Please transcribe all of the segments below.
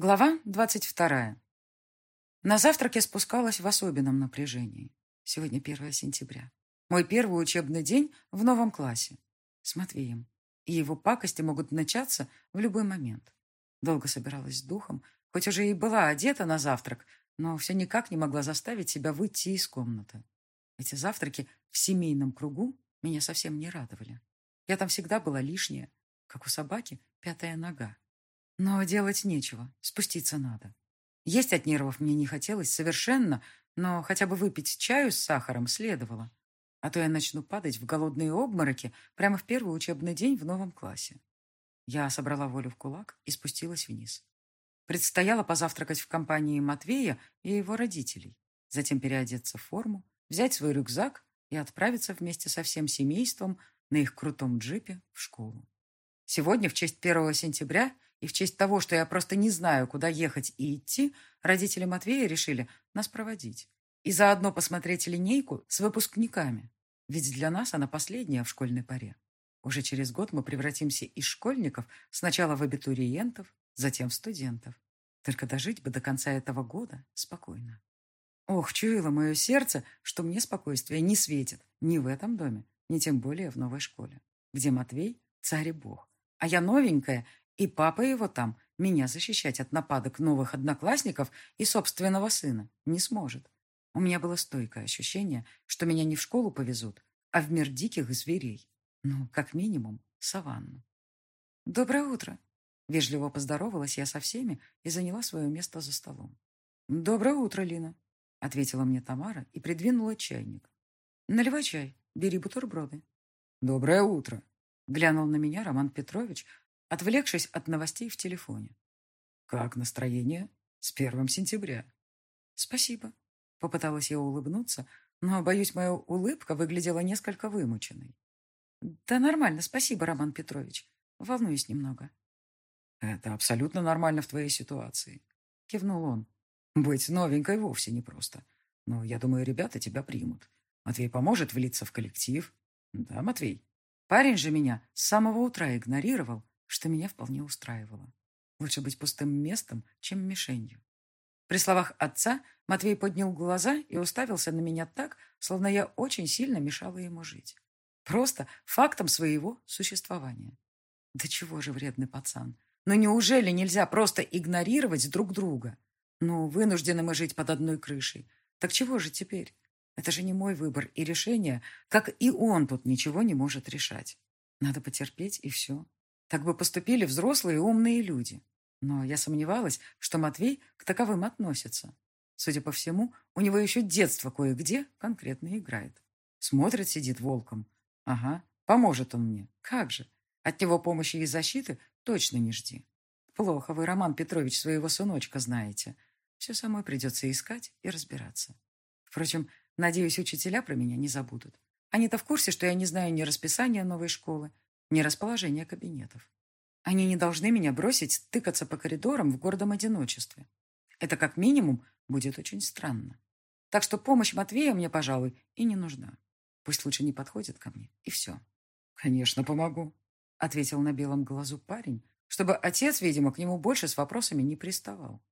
Глава двадцать вторая. На завтрак я спускалась в особенном напряжении. Сегодня 1 сентября. Мой первый учебный день в новом классе. С Матвеем. И его пакости могут начаться в любой момент. Долго собиралась с духом, хоть уже и была одета на завтрак, но все никак не могла заставить себя выйти из комнаты. Эти завтраки в семейном кругу меня совсем не радовали. Я там всегда была лишняя, как у собаки пятая нога. Но делать нечего, спуститься надо. Есть от нервов мне не хотелось совершенно, но хотя бы выпить чаю с сахаром следовало. А то я начну падать в голодные обмороки прямо в первый учебный день в новом классе. Я собрала волю в кулак и спустилась вниз. Предстояло позавтракать в компании Матвея и его родителей, затем переодеться в форму, взять свой рюкзак и отправиться вместе со всем семейством на их крутом джипе в школу. Сегодня, в честь 1 сентября, и в честь того, что я просто не знаю, куда ехать и идти, родители Матвея решили нас проводить. И заодно посмотреть линейку с выпускниками. Ведь для нас она последняя в школьной паре. Уже через год мы превратимся из школьников сначала в абитуриентов, затем в студентов. Только дожить бы до конца этого года спокойно. Ох, чуяло мое сердце, что мне спокойствие не светит ни в этом доме, ни тем более в новой школе, где Матвей – царь и бог, а я новенькая и папа его там меня защищать от нападок новых одноклассников и собственного сына не сможет. У меня было стойкое ощущение, что меня не в школу повезут, а в мир диких зверей. Ну, как минимум, саванну. «Доброе утро!» Вежливо поздоровалась я со всеми и заняла свое место за столом. «Доброе утро, Лина!» ответила мне Тамара и придвинула чайник. «Наливай чай, бери бутерброды». «Доброе утро!» глянул на меня Роман Петрович, отвлекшись от новостей в телефоне. «Как настроение? С первым сентября». «Спасибо», — попыталась я улыбнуться, но, боюсь, моя улыбка выглядела несколько вымученной. «Да нормально, спасибо, Роман Петрович. Волнуюсь немного». «Это абсолютно нормально в твоей ситуации», — кивнул он. «Быть новенькой вовсе непросто. Но я думаю, ребята тебя примут. Матвей поможет влиться в коллектив. Да, Матвей?» Парень же меня с самого утра игнорировал, что меня вполне устраивало. Лучше быть пустым местом, чем мишенью. При словах отца Матвей поднял глаза и уставился на меня так, словно я очень сильно мешала ему жить. Просто фактом своего существования. Да чего же вредный пацан? Но ну неужели нельзя просто игнорировать друг друга? Ну, вынуждены мы жить под одной крышей. Так чего же теперь? Это же не мой выбор и решение, как и он тут ничего не может решать. Надо потерпеть, и все. Так бы поступили взрослые умные люди. Но я сомневалась, что Матвей к таковым относится. Судя по всему, у него еще детство кое-где конкретно играет. Смотрит, сидит волком. Ага, поможет он мне. Как же? От него помощи и защиты точно не жди. Плохо вы, Роман Петрович, своего сыночка знаете. Все самой придется искать и разбираться. Впрочем, надеюсь, учителя про меня не забудут. Они-то в курсе, что я не знаю ни расписания новой школы, ни расположение кабинетов. Они не должны меня бросить тыкаться по коридорам в гордом одиночестве. Это как минимум будет очень странно. Так что помощь Матвея мне, пожалуй, и не нужна. Пусть лучше не подходит ко мне, и все. «Конечно, помогу», — ответил на белом глазу парень, чтобы отец, видимо, к нему больше с вопросами не приставал.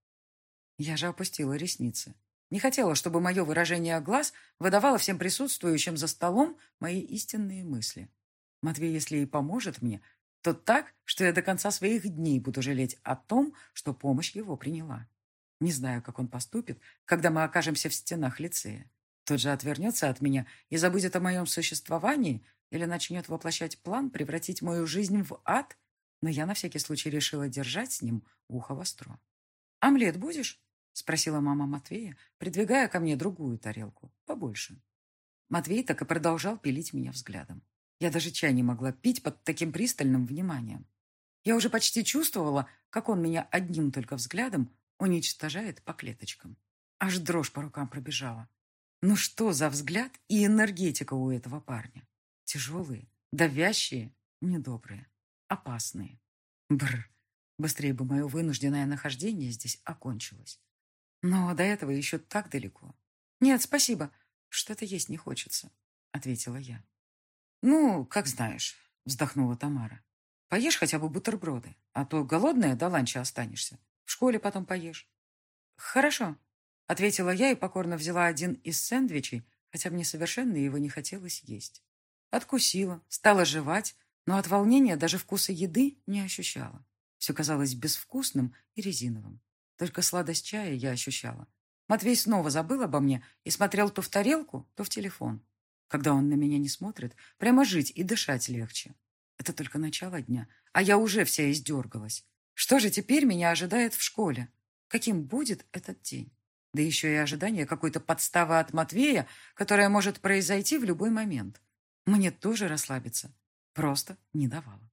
Я же опустила ресницы. Не хотела, чтобы мое выражение глаз выдавало всем присутствующим за столом мои истинные мысли. Матвей, если и поможет мне, то так, что я до конца своих дней буду жалеть о том, что помощь его приняла. Не знаю, как он поступит, когда мы окажемся в стенах лицея. Тот же отвернется от меня и забудет о моем существовании или начнет воплощать план превратить мою жизнь в ад, но я на всякий случай решила держать с ним ухо востро. «Омлет будешь?» — спросила мама Матвея, придвигая ко мне другую тарелку, побольше. Матвей так и продолжал пилить меня взглядом. Я даже чай не могла пить под таким пристальным вниманием. Я уже почти чувствовала, как он меня одним только взглядом уничтожает по клеточкам. Аж дрожь по рукам пробежала. Ну что за взгляд и энергетика у этого парня? Тяжелые, давящие, недобрые, опасные. Бр. Быстрее бы мое вынужденное нахождение здесь окончилось. Но до этого еще так далеко. Нет, спасибо. Что-то есть не хочется, ответила я. «Ну, как знаешь», — вздохнула Тамара. «Поешь хотя бы бутерброды, а то голодная до ланча останешься. В школе потом поешь. Хорошо, ответила я и покорно взяла один из сэндвичей, хотя мне совершенно его не хотелось есть. Откусила, стала жевать, но от волнения даже вкуса еды не ощущала. Все казалось безвкусным и резиновым. Только сладость чая я ощущала. Матвей снова забыл обо мне и смотрел то в тарелку, то в телефон. Когда он на меня не смотрит, прямо жить и дышать легче. Это только начало дня, а я уже вся издергалась. Что же теперь меня ожидает в школе? Каким будет этот день? Да еще и ожидание какой-то подставы от Матвея, которая может произойти в любой момент. Мне тоже расслабиться просто не давало.